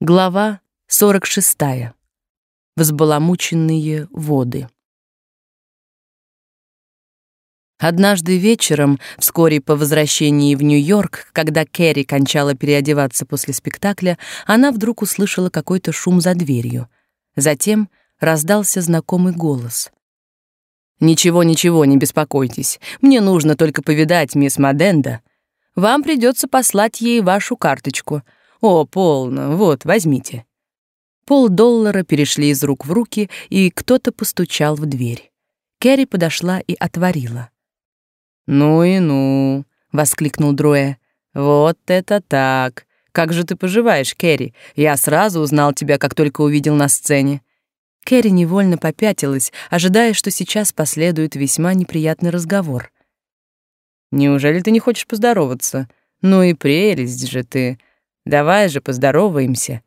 Глава 46. Взбаламученные воды. Однажды вечером, вскоре по возвращении в Нью-Йорк, когда Кэрри кончала переодеваться после спектакля, она вдруг услышала какой-то шум за дверью. Затем раздался знакомый голос. «Ничего, ничего, не беспокойтесь. Мне нужно только повидать мисс Маденда. Вам придется послать ей вашу карточку — «О, полно, вот, возьмите». Пол доллара перешли из рук в руки, и кто-то постучал в дверь. Кэрри подошла и отворила. «Ну и ну», — воскликнул Дроэ. «Вот это так! Как же ты поживаешь, Кэрри? Я сразу узнал тебя, как только увидел на сцене». Кэрри невольно попятилась, ожидая, что сейчас последует весьма неприятный разговор. «Неужели ты не хочешь поздороваться? Ну и прелесть же ты!» Давай же поздороваемся.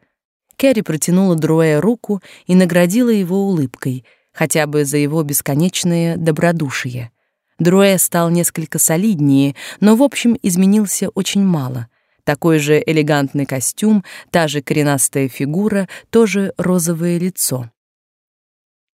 Кэрри протянула Дроя руку и наградила его улыбкой, хотя бы за его бесконечное добродушие. Дроя стал несколько солиднее, но в общем изменился очень мало. Такой же элегантный костюм, та же коренастая фигура, тоже розовое лицо.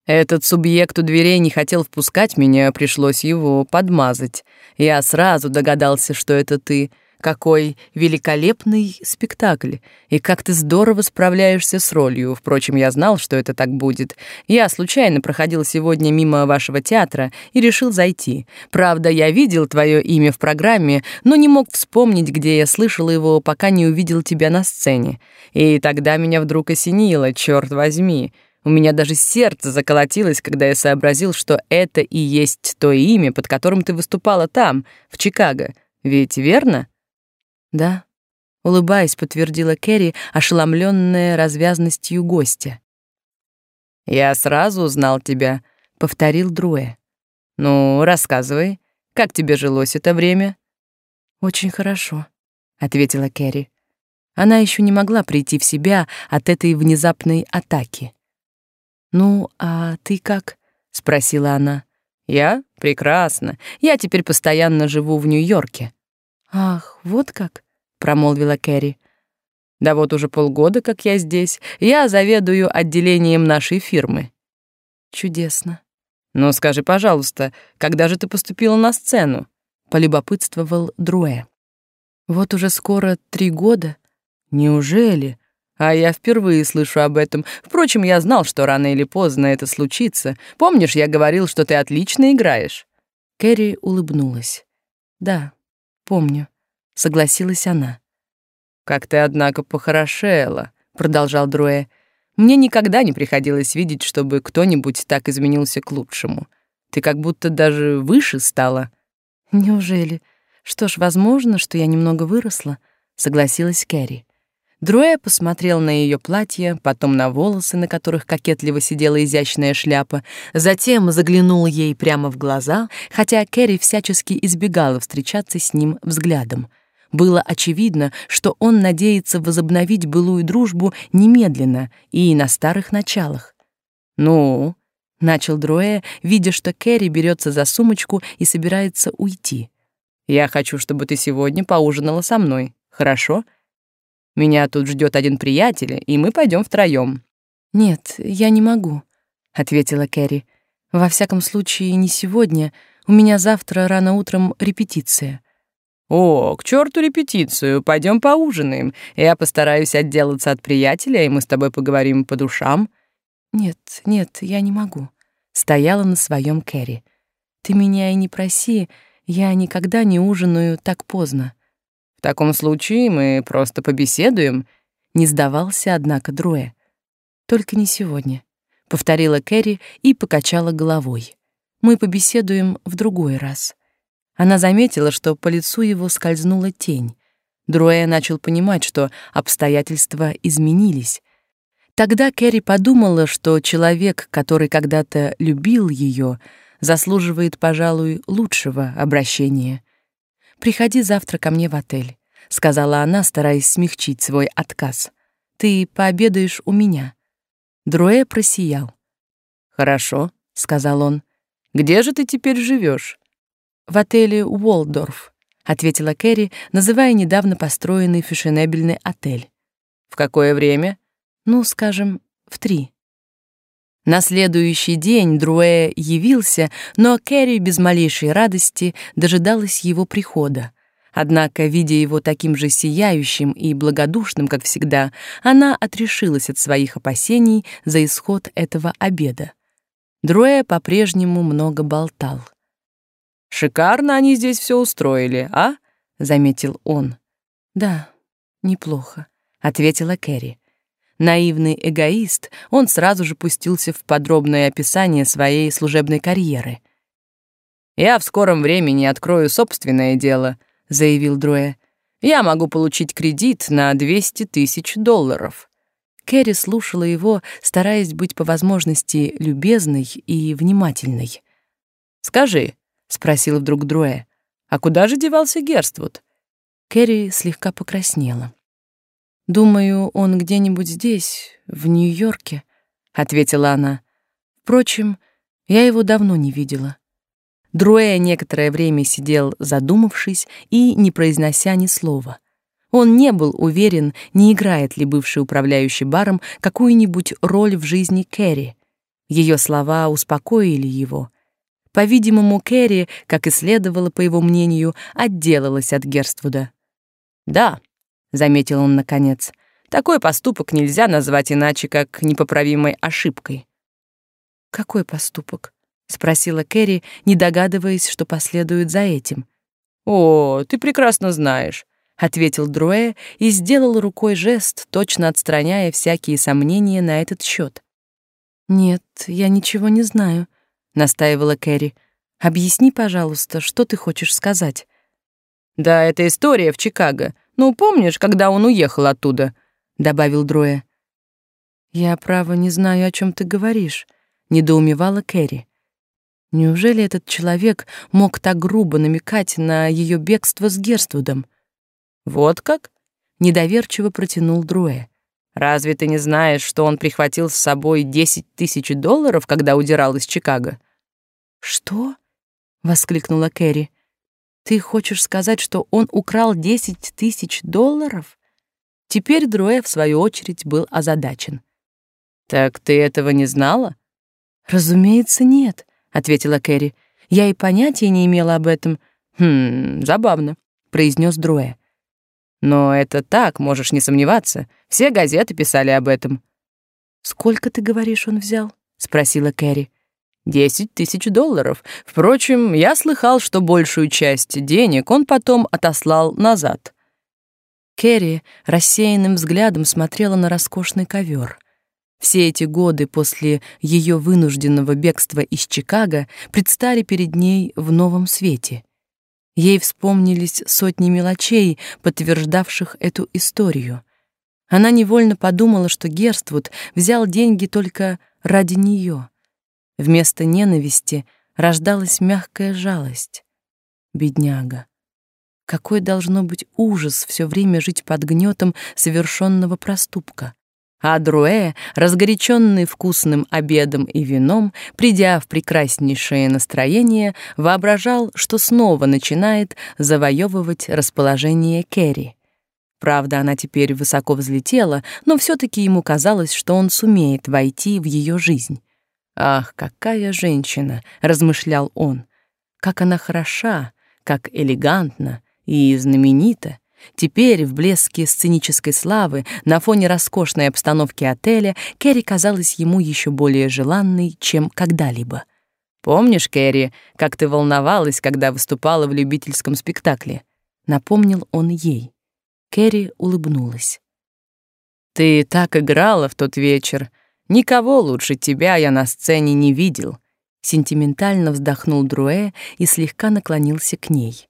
Этот субъект у дверей не хотел впускать меня, пришлось его подмазать. Я сразу догадался, что это ты — какой великолепный спектакль, и как ты здорово справляешься с ролью. Впрочем, я знал, что это так будет. Я случайно проходил сегодня мимо вашего театра и решил зайти. Правда, я видел твое имя в программе, но не мог вспомнить, где я слышал его, пока не увидел тебя на сцене. И тогда меня вдруг осенило, черт возьми. У меня даже сердце заколотилось, когда я сообразил, что это и есть то имя, под которым ты выступала там, в Чикаго. Ведь верно? Да, улыбаясь, подтвердила Кэрри, ошеломленная развязностью гостя. Я сразу узнал тебя, повторил Друэ. Ну, рассказывай, как тебе жилось это время? Очень хорошо, ответила Кэрри. Она еще не могла прийти в себя от этой внезапной атаки. Ну, а ты как? спросила она. Я прекрасно. Я теперь постоянно живу в Нью-Йорке. Ах, вот как промолвила Кэрри. Да вот уже полгода, как я здесь. Я заведую отделением нашей фирмы. Чудесно. Ну скажи, пожалуйста, когда же ты поступила на сцену? полюбопытствовал Друэ. Вот уже скоро три года. Неужели? А я впервые слышу об этом. Впрочем, я знал, что рано или поздно это случится. Помнишь, я говорил, что ты отлично играешь? Кэрри улыбнулась. Да, помню согласилась она. Как ты однако похорошела, продолжал Друэ. Мне никогда не приходилось видеть, чтобы кто-нибудь так изменился к лучшему. Ты как будто даже выше стала. Неужели? Что ж, возможно, что я немного выросла, согласилась Кэрри. Друэ посмотрел на ее платье, потом на волосы, на которых кокетливо сидела изящная шляпа, затем заглянул ей прямо в глаза, хотя Кэрри всячески избегала встречаться с ним взглядом. Было очевидно, что он надеется возобновить былую дружбу немедленно и на старых началах. «Ну?» — начал Дроэ, видя, что Кэрри берется за сумочку и собирается уйти. «Я хочу, чтобы ты сегодня поужинала со мной, хорошо? Меня тут ждет один приятель, и мы пойдем втроем». «Нет, я не могу», — ответила Кэрри. «Во всяком случае, не сегодня. У меня завтра рано утром репетиция». «О, к черту репетицию, пойдем поужинаем. Я постараюсь отделаться от приятеля, и мы с тобой поговорим по душам». «Нет, нет, я не могу», — стояла на своем Кэрри. «Ты меня и не проси, я никогда не ужинаю так поздно». «В таком случае мы просто побеседуем», — не сдавался, однако, Друэ. «Только не сегодня», — повторила Кэрри и покачала головой. «Мы побеседуем в другой раз». Она заметила, что по лицу его скользнула тень. Друэ начал понимать, что обстоятельства изменились. Тогда Кэрри подумала, что человек, который когда-то любил ее, заслуживает, пожалуй, лучшего обращения. «Приходи завтра ко мне в отель», — сказала она, стараясь смягчить свой отказ. «Ты пообедаешь у меня». Друэ просиял. «Хорошо», — сказал он. «Где же ты теперь живешь? В отеле Уолдорф, ответила Кэрри, называя недавно построенный фешенебельный отель. В какое время? Ну, скажем, в три. На следующий день Друэ явился, но Кэрри без малейшей радости дожидалась его прихода. Однако, видя его таким же сияющим и благодушным, как всегда, она отрешилась от своих опасений за исход этого обеда. Друэ по-прежнему много болтал. «Шикарно они здесь все устроили, а?» — заметил он. «Да, неплохо», — ответила Кэрри. Наивный эгоист, он сразу же пустился в подробное описание своей служебной карьеры. «Я в скором времени открою собственное дело», — заявил Друэ. «Я могу получить кредит на 200 тысяч долларов». Кэрри слушала его, стараясь быть по возможности любезной и внимательной. «Скажи», — спросил вдруг Друэ, — «а куда же девался Герствуд?» Кэрри слегка покраснела. «Думаю, он где-нибудь здесь, в Нью-Йорке», — ответила она. «Впрочем, я его давно не видела». Друэ некоторое время сидел, задумавшись и не произнося ни слова. Он не был уверен, не играет ли бывший управляющий баром какую-нибудь роль в жизни Кэрри. Ее слова успокоили его. По-видимому, Кэрри, как и следовало по его мнению, отделалась от Герствуда. «Да», заметил он наконец. Такой поступок нельзя назвать иначе, как непоправимой ошибкой. Какой поступок? спросила Кэрри, не догадываясь, что последует за этим. О, ты прекрасно знаешь, ответил Друэ и сделал рукой жест, точно отстраняя всякие сомнения на этот счет. Нет, я ничего не знаю, настаивала Кэрри. Объясни, пожалуйста, что ты хочешь сказать? Да, это история в Чикаго. Ну, помнишь, когда он уехал оттуда?» — добавил Дроя. «Я, право, не знаю, о чем ты говоришь», — недоумевала Кэрри. Неужели этот человек мог так грубо намекать на ее бегство с Герствудом? «Вот как?» — недоверчиво протянул Друэ. «Разве ты не знаешь, что он прихватил с собой десять тысяч долларов, когда удирал из Чикаго?» «Что?» — воскликнула Кэрри. Ты хочешь сказать, что он украл 10 тысяч долларов? Теперь Друэ, в свою очередь, был озадачен. «Так ты этого не знала?» «Разумеется, нет», — ответила Кэрри. «Я и понятия не имела об этом». «Хм, забавно», — произнес Друэ. «Но это так, можешь не сомневаться. Все газеты писали об этом». «Сколько, ты говоришь, он взял?» — спросила Кэрри. Десять тысяч долларов. Впрочем, я слыхал, что большую часть денег он потом отослал назад. Керри рассеянным взглядом смотрела на роскошный ковер. Все эти годы после ее вынужденного бегства из Чикаго предстали перед ней в новом свете. Ей вспомнились сотни мелочей, подтверждавших эту историю. Она невольно подумала, что Герствуд взял деньги только ради нее — Вместо ненависти рождалась мягкая жалость. Бедняга. Какой должно быть ужас все время жить под гнетом совершенного проступка. А Друэ, разгоряченный вкусным обедом и вином, придя в прекраснейшее настроение, воображал, что снова начинает завоевывать расположение Керри. Правда, она теперь высоко взлетела, но все таки ему казалось, что он сумеет войти в ее жизнь. Ах, какая женщина, размышлял он. Как она хороша, как элегантна и знаменита. Теперь в блеске сценической славы, на фоне роскошной обстановки отеля, Кэрри казалась ему еще более желанной, чем когда-либо. Помнишь, Кэрри, как ты волновалась, когда выступала в любительском спектакле? напомнил он ей. Кэрри улыбнулась. Ты так играла в тот вечер, Никого лучше тебя я на сцене не видел. Сентиментально вздохнул Друэ и слегка наклонился к ней.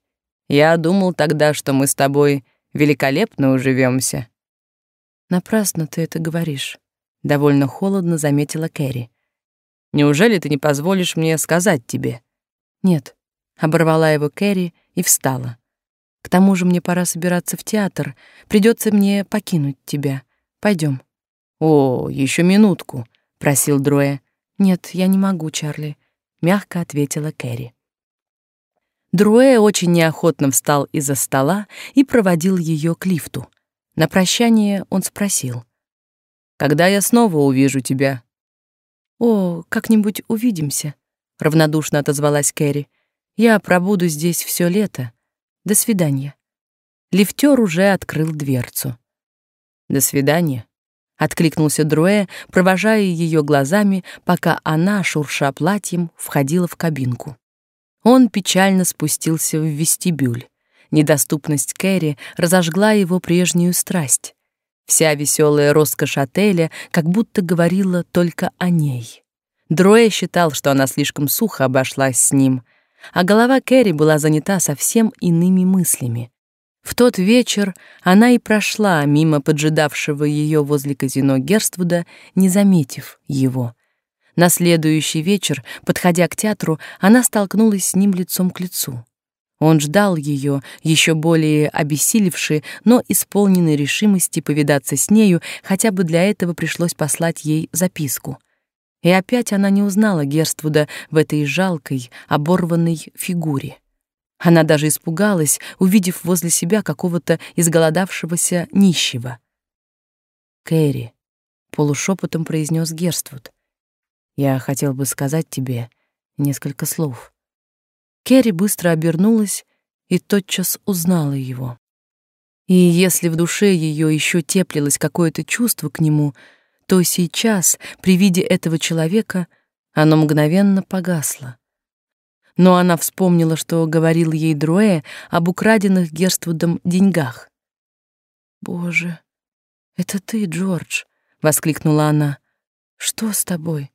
Я думал тогда, что мы с тобой великолепно уживемся. Напрасно ты это говоришь, довольно холодно заметила Кэрри. Неужели ты не позволишь мне сказать тебе? Нет, оборвала его Кэрри и встала. К тому же мне пора собираться в театр. Придется мне покинуть тебя. Пойдем. «О, еще минутку», — просил Дроя. «Нет, я не могу, Чарли», — мягко ответила Кэрри. Друэ очень неохотно встал из-за стола и проводил ее к лифту. На прощание он спросил. Когда я снова увижу тебя?» «О, как-нибудь увидимся», — равнодушно отозвалась Кэрри. «Я пробуду здесь все лето. До свидания». Лифтер уже открыл дверцу. «До свидания», — откликнулся Друэ, провожая ее глазами, пока она, шурша платьем, входила в кабинку. Он печально спустился в вестибюль. Недоступность Кэрри разожгла его прежнюю страсть. Вся веселая роскошь отеля как будто говорила только о ней. Дроэ считал, что она слишком сухо обошлась с ним, а голова Кэрри была занята совсем иными мыслями. В тот вечер она и прошла мимо поджидавшего ее возле казино Герствуда, не заметив его. На следующий вечер, подходя к театру, она столкнулась с ним лицом к лицу. Он ждал ее, еще более обессилевший, но исполненный решимости повидаться с нею, хотя бы для этого пришлось послать ей записку. И опять она не узнала Герствуда в этой жалкой, оборванной фигуре. Она даже испугалась, увидев возле себя какого-то изголодавшегося нищего. «Кэрри», — полушепотом произнес Герствуд, — «я хотел бы сказать тебе несколько слов». Керри быстро обернулась и тотчас узнала его. И если в душе ее еще теплилось какое-то чувство к нему, то сейчас, при виде этого человека, оно мгновенно погасло. Но она вспомнила, что говорил ей Друэ об украденных Герствудом деньгах. «Боже, это ты, Джордж!» — воскликнула она. «Что с тобой?»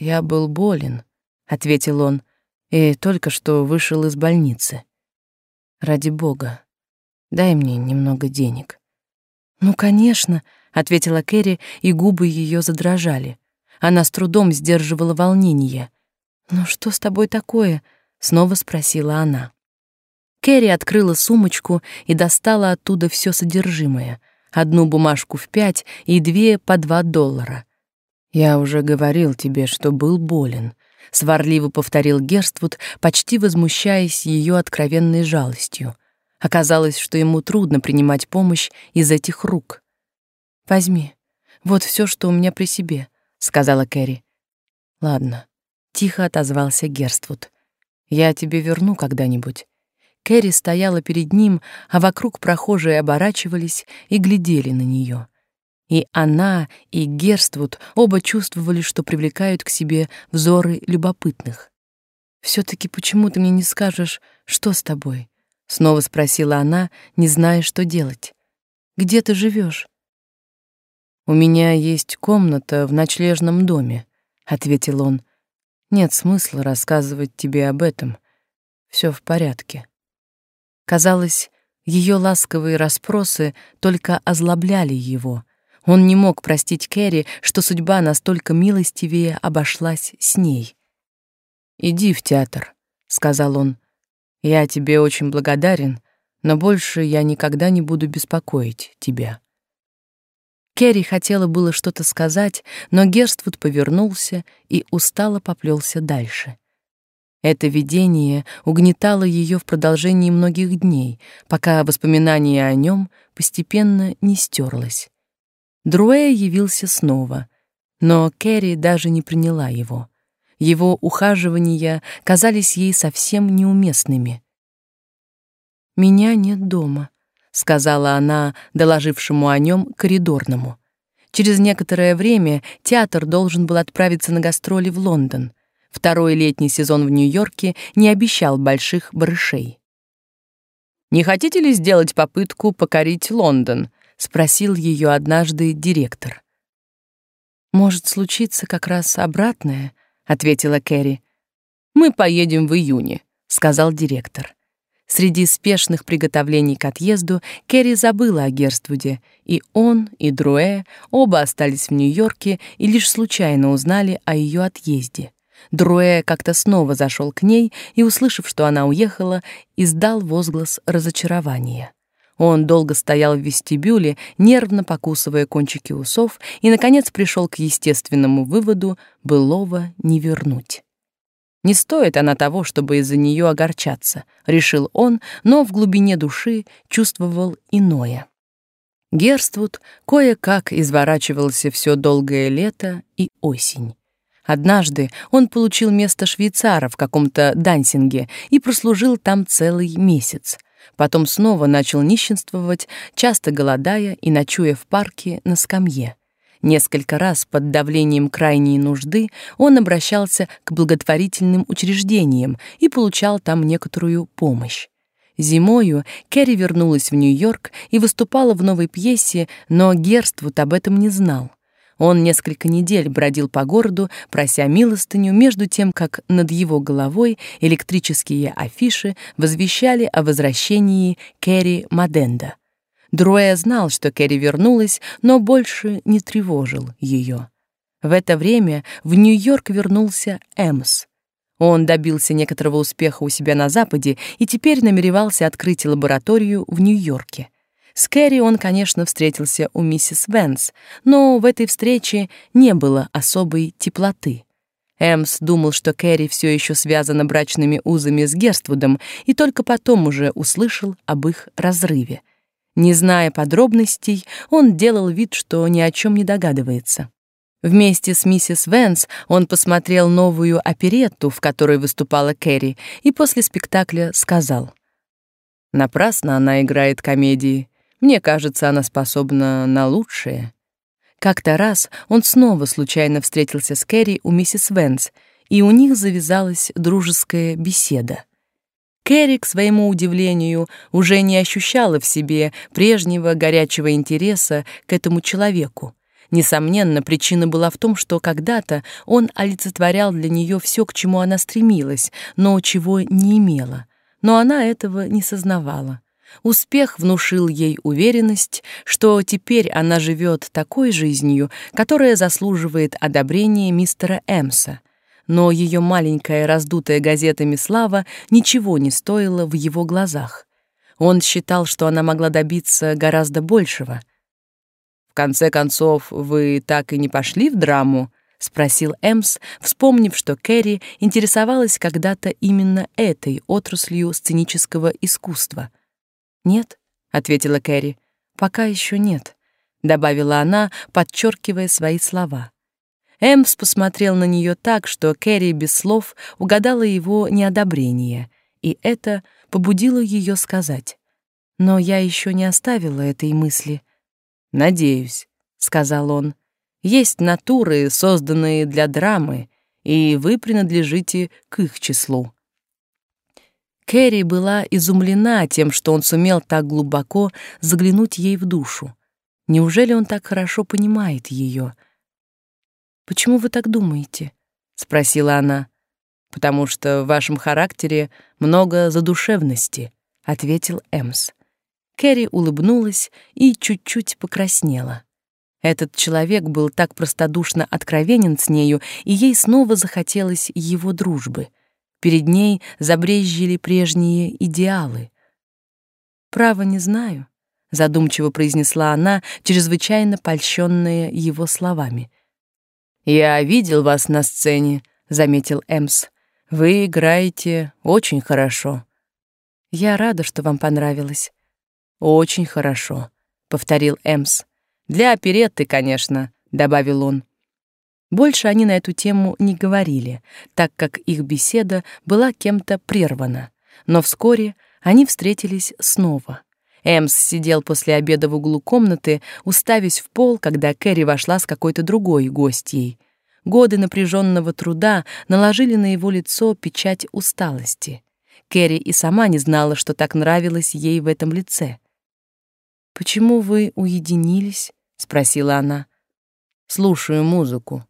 «Я был болен», — ответил он, и только что вышел из больницы. Ради бога, дай мне немного денег. Ну, конечно, ответила Кэрри, и губы ее задрожали. Она с трудом сдерживала волнение. Ну что с тобой такое? снова спросила она. Кэрри открыла сумочку и достала оттуда все содержимое: одну бумажку в пять и две по два доллара. Я уже говорил тебе, что был болен, сварливо повторил Герствуд, почти возмущаясь ее откровенной жалостью. Оказалось, что ему трудно принимать помощь из этих рук. Возьми. Вот все, что у меня при себе, сказала Кэрри. Ладно, тихо отозвался Герствуд. Я тебе верну когда-нибудь. Кэрри стояла перед ним, а вокруг прохожие оборачивались и глядели на нее. И она, и Герствуд оба чувствовали, что привлекают к себе взоры любопытных. все таки почему ты мне не скажешь, что с тобой?» — снова спросила она, не зная, что делать. «Где ты живешь? «У меня есть комната в ночлежном доме», — ответил он. «Нет смысла рассказывать тебе об этом. Все в порядке». Казалось, ее ласковые расспросы только озлобляли его — он не мог простить Кэрри, что судьба настолько милостивее обошлась с ней. «Иди в театр», — сказал он. «Я тебе очень благодарен, но больше я никогда не буду беспокоить тебя». Керри хотела было что-то сказать, но Герствуд повернулся и устало поплелся дальше. Это видение угнетало ее в продолжении многих дней, пока воспоминание о нем постепенно не стерлось. Друэ явился снова, но Кэрри даже не приняла его. Его ухаживания казались ей совсем неуместными. «Меня нет дома», — сказала она, доложившему о нем коридорному. Через некоторое время театр должен был отправиться на гастроли в Лондон. Второй летний сезон в Нью-Йорке не обещал больших барышей. «Не хотите ли сделать попытку покорить Лондон?» Спросил ее однажды директор. Может случиться как раз обратное, ответила Кэрри. Мы поедем в июне, сказал директор. Среди спешных приготовлений к отъезду Кэрри забыла о Герствуде, и он, и Друэ оба остались в Нью-Йорке и лишь случайно узнали о ее отъезде. Друэ как-то снова зашел к ней и, услышав, что она уехала, издал возглас разочарования. Он долго стоял в вестибюле, нервно покусывая кончики усов, и, наконец, пришел к естественному выводу — былого не вернуть. Не стоит она того, чтобы из-за нее огорчаться, решил он, но в глубине души чувствовал иное. Герствуд кое-как изворачивался все долгое лето и осень. Однажды он получил место швейцара в каком-то дансинге и прослужил там целый месяц. Потом снова начал нищенствовать, часто голодая и ночуя в парке на скамье. Несколько раз под давлением крайней нужды он обращался к благотворительным учреждениям и получал там некоторую помощь. Зимою Кэрри вернулась в Нью-Йорк и выступала в новой пьесе, но Герствуд об этом не знал. Он несколько недель бродил по городу, прося милостыню, между тем, как над его головой электрические афиши возвещали о возвращении Кэрри Маденда. Друэ знал, что Кэрри вернулась, но больше не тревожил ее. В это время в Нью-Йорк вернулся Эмс. Он добился некоторого успеха у себя на Западе и теперь намеревался открыть лабораторию в Нью-Йорке. С Кэрри он, конечно, встретился у миссис Венс, но в этой встрече не было особой теплоты. Эмс думал, что Кэрри все еще связана брачными узами с Герствудом, и только потом уже услышал об их разрыве. Не зная подробностей, он делал вид, что ни о чем не догадывается. Вместе с миссис Венс он посмотрел новую оперетту, в которой выступала Кэрри, и после спектакля сказал: "Напрасно она играет комедии. Мне кажется, она способна на лучшее". Как-то раз он снова случайно встретился с Кэрри у миссис Венс, и у них завязалась дружеская беседа. Кэрри, к своему удивлению, уже не ощущала в себе прежнего горячего интереса к этому человеку. Несомненно, причина была в том, что когда-то он олицетворял для нее все, к чему она стремилась, но чего не имела. Но она этого не сознавала. Успех внушил ей уверенность, что теперь она живет такой жизнью, которая заслуживает одобрения мистера Эмса, но ее маленькая раздутая газетами слава ничего не стоила в его глазах. Он считал, что она могла добиться гораздо большего. «В конце концов, вы так и не пошли в драму?» — спросил Эмс, вспомнив, что Кэрри интересовалась когда-то именно этой отраслью сценического искусства. «Нет», — ответила Кэрри, — «пока еще нет», — добавила она, подчеркивая свои слова. Эмс посмотрел на нее так, что Кэрри без слов угадала его неодобрение, и это побудило ее сказать. «Но я еще не оставила этой мысли». «Надеюсь», — сказал он. «Есть натуры, созданные для драмы, и вы принадлежите к их числу». Кэрри была изумлена тем, что он сумел так глубоко заглянуть ей в душу. Неужели он так хорошо понимает ее? — Почему вы так думаете? спросила она. Потому что в вашем характере много задушевности, ответил Эмс. Кэрри улыбнулась и чуть-чуть покраснела. Этот человек был так простодушно откровенен с нею, и ей снова захотелось его дружбы. Перед ней забрезжили прежние идеалы. «Право не знаю», — задумчиво произнесла она, чрезвычайно польщенная его словами. «Я видел вас на сцене», — заметил Эмс. «Вы играете очень хорошо». «Я рада, что вам понравилось». «Очень хорошо», — повторил Эмс. «Для оперетты, конечно», — добавил он. Больше они на эту тему не говорили, так как их беседа была кем-то прервана. Но вскоре они встретились снова. Эмс сидел после обеда в углу комнаты, уставясь в пол, когда Кэрри вошла с какой-то другой гостьей. Годы напряженного труда наложили на его лицо печать усталости. Кэрри и сама не знала, что так нравилось ей в этом лице. «Почему вы уединились?» — спросила она. «Слушаю музыку».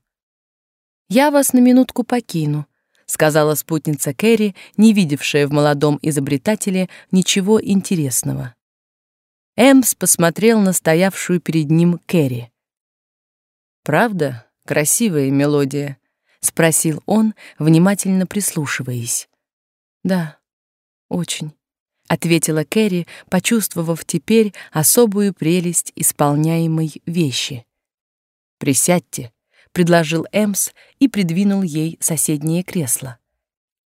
«Я вас на минутку покину», — сказала спутница Кэрри, не видевшая в молодом изобретателе ничего интересного. Эмс посмотрел на стоявшую перед ним Кэрри. «Правда, красивая мелодия?» — спросил он, внимательно прислушиваясь. «Да, очень», — ответила Кэрри, почувствовав теперь особую прелесть исполняемой вещи. «Присядьте», — предложил Эмс и придвинул ей соседнее кресло.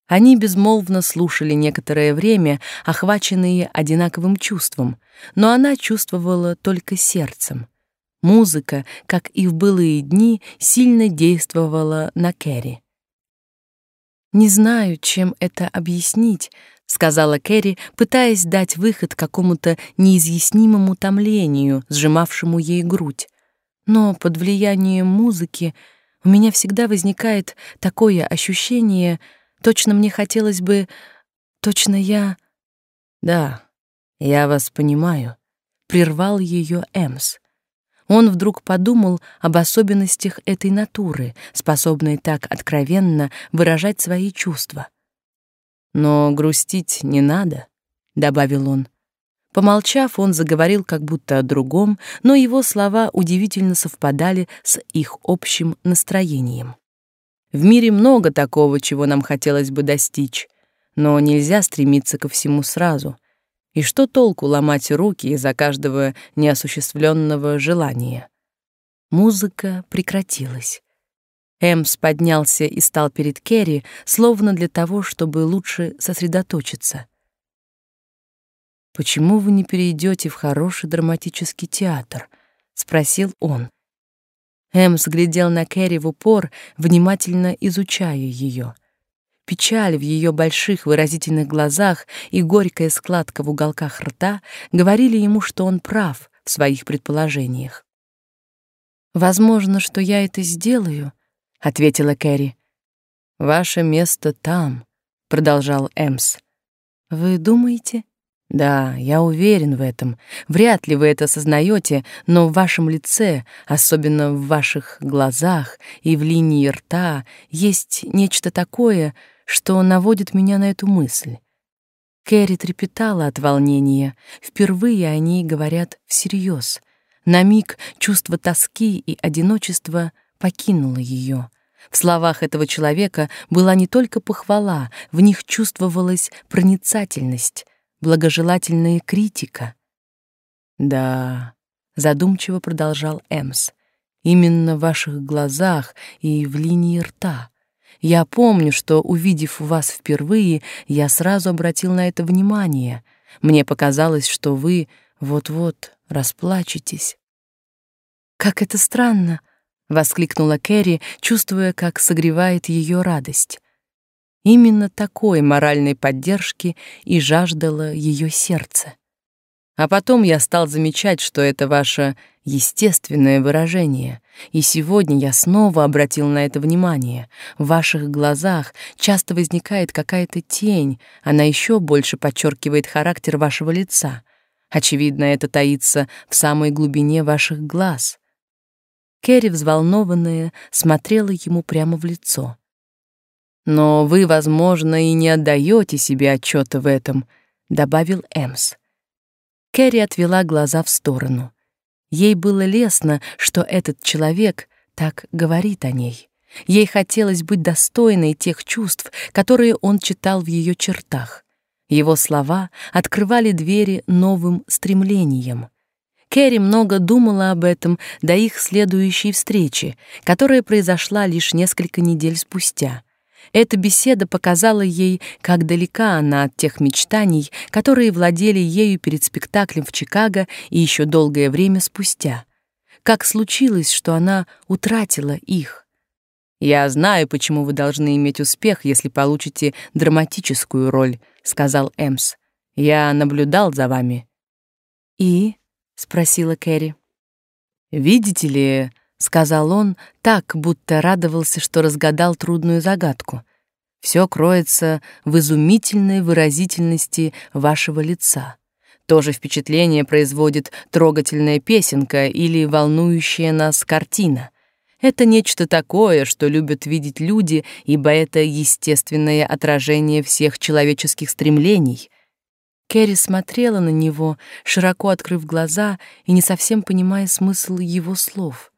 Они безмолвно слушали некоторое время, охваченные одинаковым чувством, но она чувствовала только сердцем. Музыка, как и в былые дни, сильно действовала на Кэрри. «Не знаю, чем это объяснить», — сказала Кэрри, пытаясь дать выход какому-то неизъяснимому томлению, сжимавшему ей грудь. «Но под влиянием музыки у меня всегда возникает такое ощущение, точно мне хотелось бы... Точно я...» «Да, я вас понимаю», — прервал ее Эмс. Он вдруг подумал об особенностях этой натуры, способной так откровенно выражать свои чувства. Но грустить не надо, добавил он. Помолчав, он заговорил как будто о другом, но его слова удивительно совпадали с их общим настроением. В мире много такого, чего нам хотелось бы достичь, но нельзя стремиться ко всему сразу. И что толку ломать руки из-за каждого неосуществленного желания? Музыка прекратилась. Эмс поднялся и стал перед Керри, словно для того, чтобы лучше сосредоточиться. «Почему вы не перейдете в хороший драматический театр?» — спросил он. Эмс глядел на Керри в упор, внимательно изучая ее. Печаль в ее больших выразительных глазах и горькая складка в уголках рта говорили ему, что он прав в своих предположениях. «Возможно, что я это сделаю», ответила Кэрри. Ваше место там, продолжал Эмс. Вы думаете? Да, я уверен в этом. Вряд ли вы это осознаете, но в вашем лице, особенно в ваших глазах и в линии рта, есть нечто такое, что наводит меня на эту мысль. Кэрри трепетала от волнения. Впервые они говорят всерьез. На миг чувство тоски и одиночества покинуло ее. В словах этого человека была не только похвала, в них чувствовалась проницательность, благожелательная критика. «Да», — задумчиво продолжал Эмс, — «именно в ваших глазах и в линии рта. Я помню, что, увидев вас впервые, я сразу обратил на это внимание. Мне показалось, что вы вот-вот расплачетесь». «Как это странно!» воскликнула Кэрри, чувствуя, как согревает ее радость. Именно такой моральной поддержки и жаждало ее сердце. А потом я стал замечать, что это ваше естественное выражение, и сегодня я снова обратил на это внимание. В ваших глазах часто возникает какая-то тень, она еще больше подчеркивает характер вашего лица. Очевидно, это таится в самой глубине ваших глаз. Кэрри, взволнованная, смотрела ему прямо в лицо. «Но вы, возможно, и не отдаете себе отчета в этом», — добавил Эмс. Кэрри отвела глаза в сторону. Ей было лестно, что этот человек так говорит о ней. Ей хотелось быть достойной тех чувств, которые он читал в ее чертах. Его слова открывали двери новым стремлениям. Кэрри много думала об этом до их следующей встречи, которая произошла лишь несколько недель спустя. Эта беседа показала ей, как далека она от тех мечтаний, которые владели ею перед спектаклем в Чикаго и еще долгое время спустя. Как случилось, что она утратила их. «Я знаю, почему вы должны иметь успех, если получите драматическую роль», — сказал Эмс. «Я наблюдал за вами». «И?» — спросила Кэрри. «Видите ли», — сказал он, так, будто радовался, что разгадал трудную загадку. «Все кроется в изумительной выразительности вашего лица. То же впечатление производит трогательная песенка или волнующая нас картина. Это нечто такое, что любят видеть люди, ибо это естественное отражение всех человеческих стремлений, Кэрри смотрела на него, широко открыв глаза и не совсем понимая смысл его слов.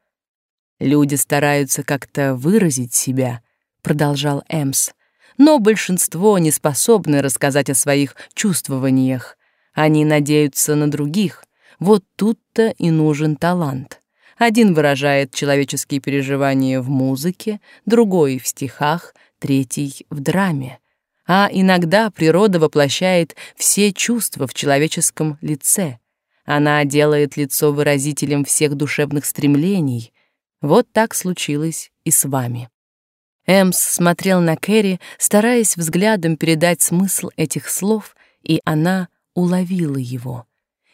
«Люди стараются как-то выразить себя», — продолжал Эмс, «но большинство не способны рассказать о своих чувствованиях. Они надеются на других. Вот тут-то и нужен талант». Один выражает человеческие переживания в музыке, другой — в стихах, третий — в драме. А иногда природа воплощает все чувства в человеческом лице. Она делает лицо выразителем всех душевных стремлений. Вот так случилось и с вами. Эмс смотрел на Кэрри, стараясь взглядом передать смысл этих слов, и она уловила его.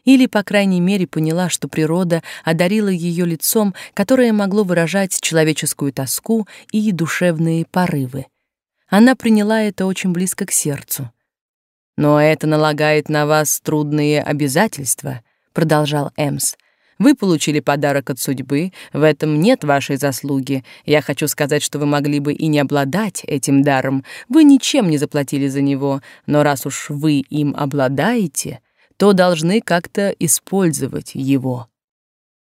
Или, по крайней мере, поняла, что природа одарила ее лицом, которое могло выражать человеческую тоску и душевные порывы. Она приняла это очень близко к сердцу. «Но это налагает на вас трудные обязательства», — продолжал Эмс. Вы получили подарок от судьбы, в этом нет вашей заслуги. Я хочу сказать, что вы могли бы и не обладать этим даром. Вы ничем не заплатили за него, но раз уж вы им обладаете, то должны как-то использовать его.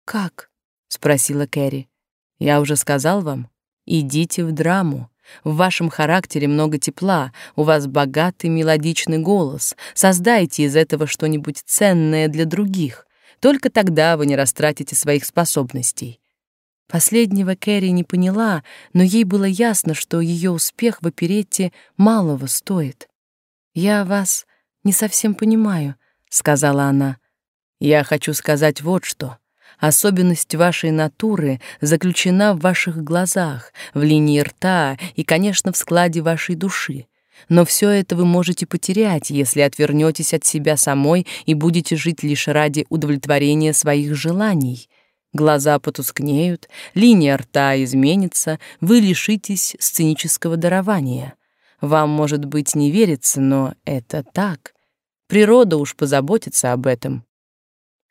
Как? спросила Кэрри. Я уже сказал вам, идите в драму. В вашем характере много тепла, у вас богатый мелодичный голос. Создайте из этого что-нибудь ценное для других. Только тогда вы не растратите своих способностей. Последнего Кэрри не поняла, но ей было ясно, что ее успех в оперетте малого стоит. «Я вас не совсем понимаю», — сказала она. «Я хочу сказать вот что. Особенность вашей натуры заключена в ваших глазах, в линии рта и, конечно, в складе вашей души. Но все это вы можете потерять, если отвернетесь от себя самой и будете жить лишь ради удовлетворения своих желаний. Глаза потускнеют, линия рта изменится, вы лишитесь сценического дарования. Вам, может быть, не верится, но это так. Природа уж позаботится об этом.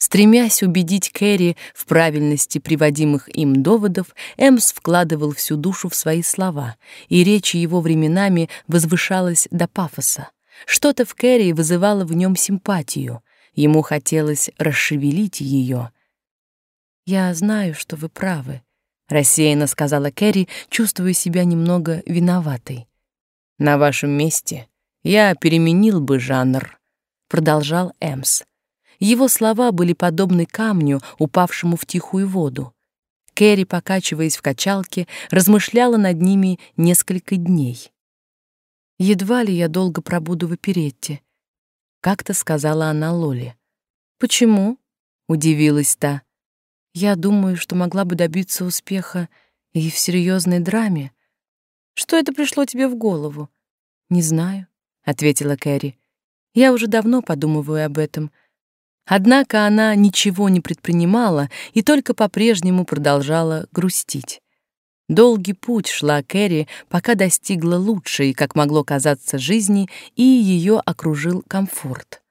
Стремясь убедить Кэрри в правильности приводимых им доводов, Эмс вкладывал всю душу в свои слова, и речь его временами возвышалась до пафоса. Что-то в Кэрри вызывало в нем симпатию. Ему хотелось расшевелить ее. «Я знаю, что вы правы», — рассеянно сказала Кэрри, чувствуя себя немного виноватой. «На вашем месте я переменил бы жанр», — продолжал Эмс. Его слова были подобны камню, упавшему в тихую воду. Кэрри, покачиваясь в качалке, размышляла над ними несколько дней. «Едва ли я долго пробуду в оперетте», — как-то сказала она Лоле. «Почему?» — удивилась та. «Я думаю, что могла бы добиться успеха и в серьезной драме. Что это пришло тебе в голову?» «Не знаю», — ответила Кэрри. «Я уже давно подумываю об этом, Однако она ничего не предпринимала и только по-прежнему продолжала грустить. Долгий путь шла Кэрри, пока достигла лучшей, как могло казаться, жизни, и ее окружил комфорт.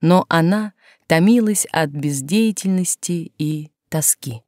Но она томилась от бездеятельности и тоски.